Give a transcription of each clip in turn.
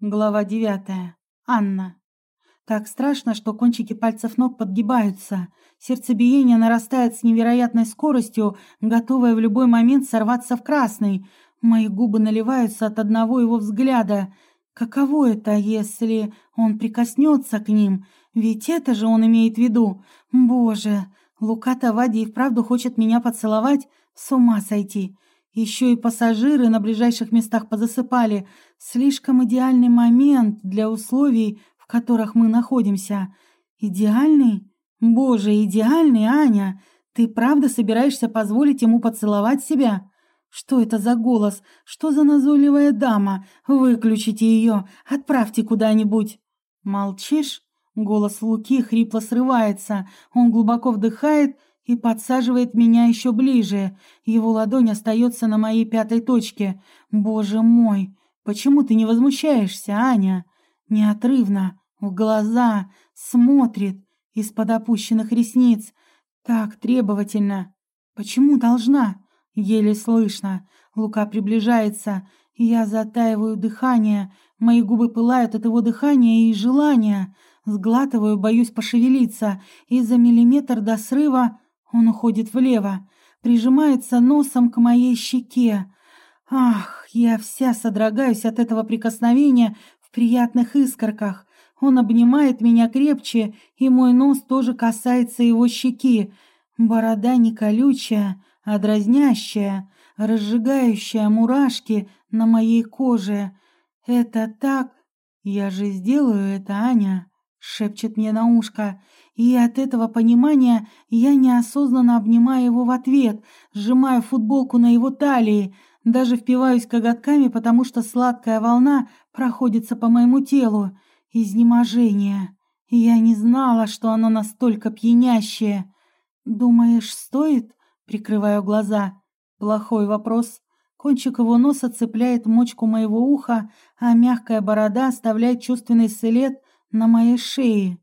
Глава девятая. Анна. Так страшно, что кончики пальцев ног подгибаются. Сердцебиение нарастает с невероятной скоростью, готовое в любой момент сорваться в красный. Мои губы наливаются от одного его взгляда. Каково это, если он прикоснется к ним? Ведь это же он имеет в виду. Боже, Лука Тавади и вправду хочет меня поцеловать? С ума сойти. Еще и пассажиры на ближайших местах позасыпали. Слишком идеальный момент для условий, в которых мы находимся. Идеальный? Боже, идеальный, Аня! Ты правда собираешься позволить ему поцеловать себя? Что это за голос? Что за назойливая дама? Выключите ее, отправьте куда-нибудь. Молчишь? Голос Луки хрипло срывается. Он глубоко вдыхает и подсаживает меня еще ближе. Его ладонь остается на моей пятой точке. Боже мой, почему ты не возмущаешься, Аня? Неотрывно, в глаза, смотрит из-под опущенных ресниц. Так требовательно. Почему должна? Еле слышно. Лука приближается. Я затаиваю дыхание. Мои губы пылают от его дыхания и желания. Сглатываю, боюсь пошевелиться. И за миллиметр до срыва он уходит влево, прижимается носом к моей щеке. Ах, я вся содрогаюсь от этого прикосновения в приятных искорках. Он обнимает меня крепче, и мой нос тоже касается его щеки. Борода не колючая, а дразнящая, разжигающая мурашки на моей коже. Это так... Я же сделаю это, Аня, шепчет мне на ушко. И от этого понимания я неосознанно обнимаю его в ответ, сжимаю футболку на его талии, даже впиваюсь коготками, потому что сладкая волна проходится по моему телу. Изнеможение. Я не знала, что оно настолько пьянящее. «Думаешь, стоит?» — прикрываю глаза. Плохой вопрос. Кончик его носа цепляет мочку моего уха, а мягкая борода оставляет чувственный след на моей шее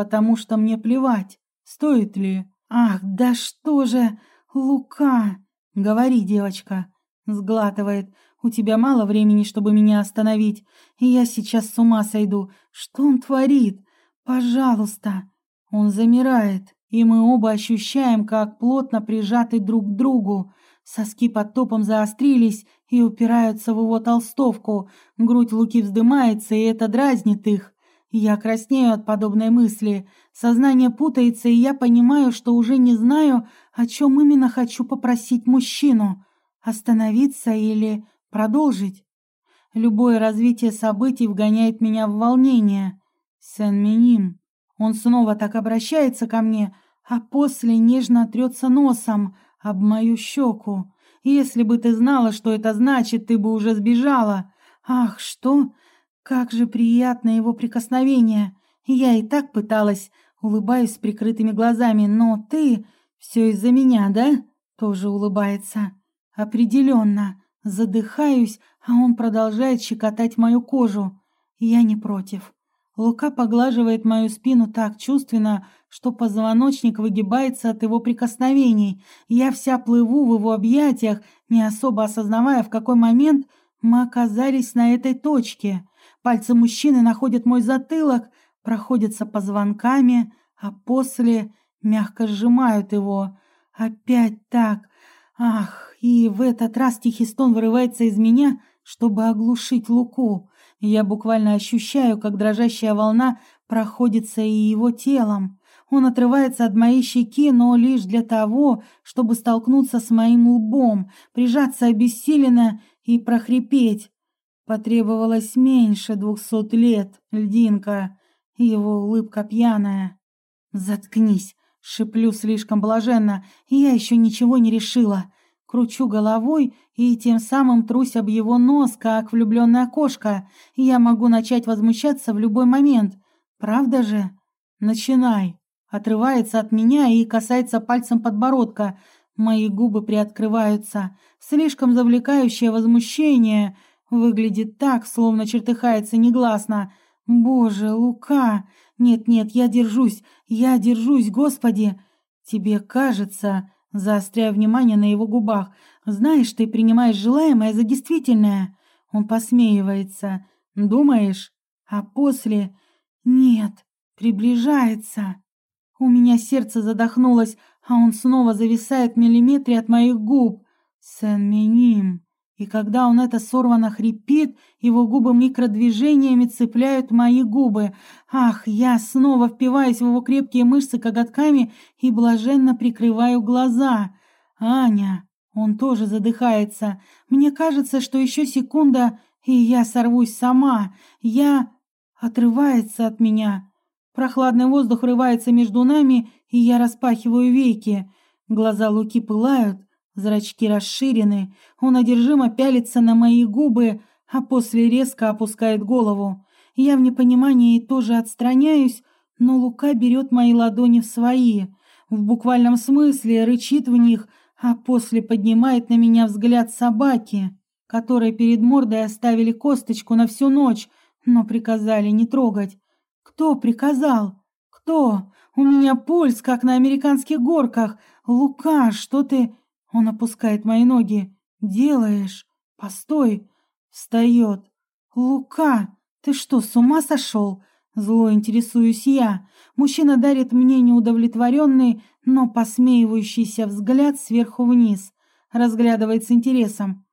потому что мне плевать, стоит ли. Ах, да что же, Лука! Говори, девочка. Сглатывает. У тебя мало времени, чтобы меня остановить. И я сейчас с ума сойду. Что он творит? Пожалуйста. Он замирает, и мы оба ощущаем, как плотно прижаты друг к другу. Соски под топом заострились и упираются в его толстовку. Грудь Луки вздымается, и это дразнит их. Я краснею от подобной мысли. Сознание путается, и я понимаю, что уже не знаю, о чем именно хочу попросить мужчину. Остановиться или продолжить? Любое развитие событий вгоняет меня в волнение. Сен-Миним. Он снова так обращается ко мне, а после нежно трется носом об мою щеку. Если бы ты знала, что это значит, ты бы уже сбежала. Ах, что? Как же приятно его прикосновение! Я и так пыталась, улыбаюсь с прикрытыми глазами, но ты... Все из-за меня, да? Тоже улыбается. Определенно. Задыхаюсь, а он продолжает щекотать мою кожу. Я не против. Лука поглаживает мою спину так чувственно, что позвоночник выгибается от его прикосновений. Я вся плыву в его объятиях, не особо осознавая, в какой момент мы оказались на этой точке. Пальцы мужчины находят мой затылок, проходятся позвонками, а после мягко сжимают его. Опять так. Ах, и в этот раз тихий стон вырывается из меня, чтобы оглушить Луку. Я буквально ощущаю, как дрожащая волна проходится и его телом. Он отрывается от моей щеки, но лишь для того, чтобы столкнуться с моим лбом, прижаться обессиленно и прохрипеть. Потребовалось меньше двухсот лет, льдинка. Его улыбка пьяная. «Заткнись!» — шиплю слишком блаженно. «Я еще ничего не решила!» Кручу головой и тем самым трусь об его нос, как влюбленная кошка. Я могу начать возмущаться в любой момент. Правда же? Начинай. Отрывается от меня и касается пальцем подбородка. Мои губы приоткрываются. Слишком завлекающее возмущение — Выглядит так, словно чертыхается негласно. Боже, Лука! Нет-нет, я держусь, я держусь, Господи! Тебе кажется, заостряя внимание на его губах, знаешь, ты принимаешь желаемое за действительное. Он посмеивается. Думаешь? А после... Нет, приближается. У меня сердце задохнулось, а он снова зависает в миллиметре от моих губ. Сен-Миним. И когда он это сорвано хрипит, его губы микродвижениями цепляют мои губы. Ах, я снова впиваюсь в его крепкие мышцы коготками и блаженно прикрываю глаза. Аня, он тоже задыхается. Мне кажется, что еще секунда, и я сорвусь сама. Я... Отрывается от меня. Прохладный воздух врывается между нами, и я распахиваю веки. Глаза Луки пылают, зрачки расширены. Он одержимо пялится на мои губы, а после резко опускает голову. Я в непонимании тоже отстраняюсь, но Лука берет мои ладони в свои. В буквальном смысле рычит в них, а после поднимает на меня взгляд собаки, которой перед мордой оставили косточку на всю ночь, но приказали не трогать. Кто приказал? Кто? У меня пульс, как на американских горках. Лука, что ты... Он опускает мои ноги. Делаешь? Постой. Встает. Лука, ты что, с ума сошел? Зло интересуюсь я. Мужчина дарит мне неудовлетворенный, но посмеивающийся взгляд сверху вниз. Разглядывает с интересом.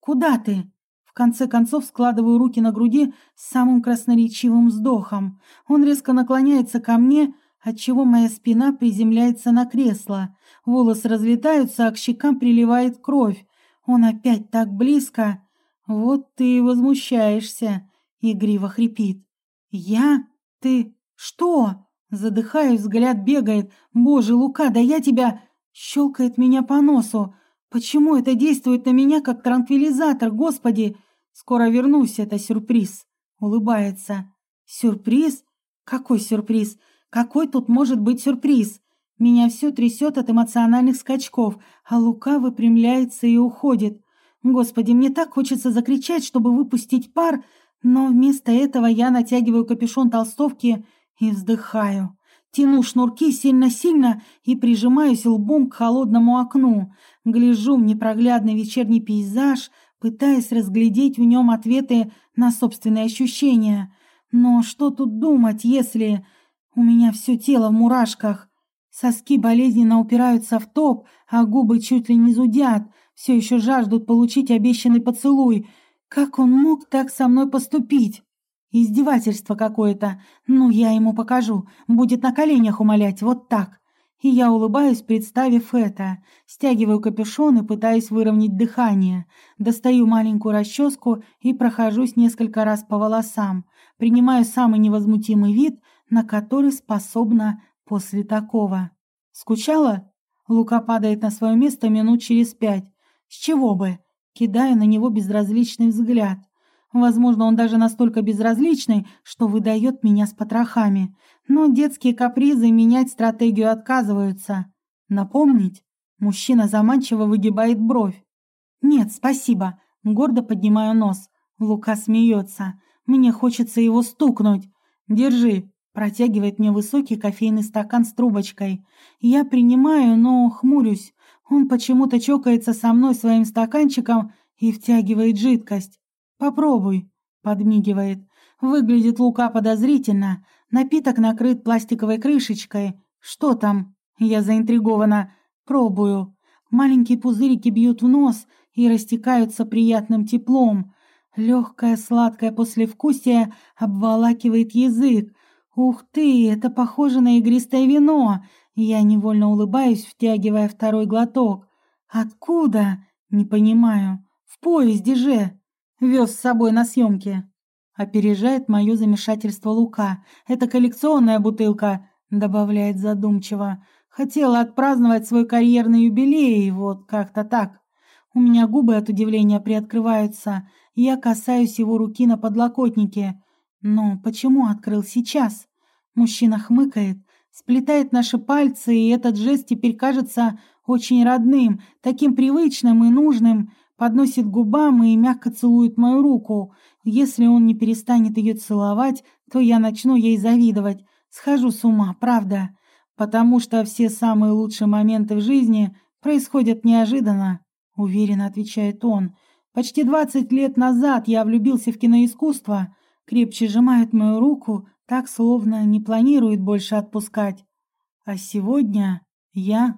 «Куда ты?» В конце концов складываю руки на груди с самым красноречивым вздохом. Он резко наклоняется ко мне, отчего моя спина приземляется на кресло. Волосы разлетаются, а к щекам приливает кровь. Он опять так близко. «Вот ты и возмущаешься», — игриво хрипит. «Я? Ты? Что?» Задыхаюсь, взгляд бегает. «Боже, Лука, да я тебя...» Щелкает меня по носу. «Почему это действует на меня, как транквилизатор, господи?» «Скоро вернусь, это сюрприз», — улыбается. «Сюрприз? Какой сюрприз? Какой тут может быть сюрприз?» Меня все трясет от эмоциональных скачков, а Лука выпрямляется и уходит. Господи, мне так хочется закричать, чтобы выпустить пар, но вместо этого я натягиваю капюшон толстовки и вздыхаю. Тяну шнурки сильно-сильно и прижимаюсь лбом к холодному окну. Гляжу в непроглядный вечерний пейзаж, пытаясь разглядеть в нем ответы на собственные ощущения. Но что тут думать, если... У меня все тело в мурашках. Соски болезненно упираются в топ, а губы чуть ли не зудят, все еще жаждут получить обещанный поцелуй. Как он мог так со мной поступить? Издевательство какое-то. Ну, я ему покажу. Будет на коленях умолять, вот так. И я улыбаюсь, представив это. Стягиваю капюшон и пытаюсь выровнять дыхание. Достаю маленькую расческу и прохожусь несколько раз по волосам. Принимаю самый невозмутимый вид, на который способна после такого. Скучала? Лука падает на свое место минут через пять. С чего бы? Кидаю на него безразличный взгляд. Возможно, он даже настолько безразличный, что выдает меня с потрохами. Но детские капризы менять стратегию отказываются. Напомнить? Мужчина заманчиво выгибает бровь. «Нет, спасибо». Гордо поднимаю нос. Лука смеется. Мне хочется его стукнуть. «Держи». Протягивает мне высокий кофейный стакан с трубочкой. Я принимаю, но хмурюсь. Он почему-то чокается со мной своим стаканчиком и втягивает жидкость. «Попробуй», — подмигивает. Выглядит Лука подозрительно. Напиток накрыт пластиковой крышечкой. «Что там?» Я заинтригована. «Пробую». Маленькие пузырики бьют в нос и растекаются приятным теплом. Легкое сладкое послевкусие обволакивает язык. «Ух ты, это похоже на игристое вино!» Я невольно улыбаюсь, втягивая второй глоток. «Откуда?» «Не понимаю. В поезде же!» Вез с собой на съемки. Опережает мое замешательство Лука. «Это коллекционная бутылка», — добавляет задумчиво. «Хотела отпраздновать свой карьерный юбилей, вот как-то так». У меня губы от удивления приоткрываются, я касаюсь его руки на подлокотнике. Но почему открыл сейчас? Мужчина хмыкает, сплетает наши пальцы, и этот жест теперь кажется очень родным, таким привычным и нужным, подносит губам и мягко целует мою руку. Если он не перестанет ее целовать, то я начну ей завидовать. Схожу с ума, правда. Потому что все самые лучшие моменты в жизни происходят неожиданно, уверенно отвечает он. Почти двадцать лет назад я влюбился в киноискусство, крепче сжимает мою руку, так словно не планирует больше отпускать. А сегодня я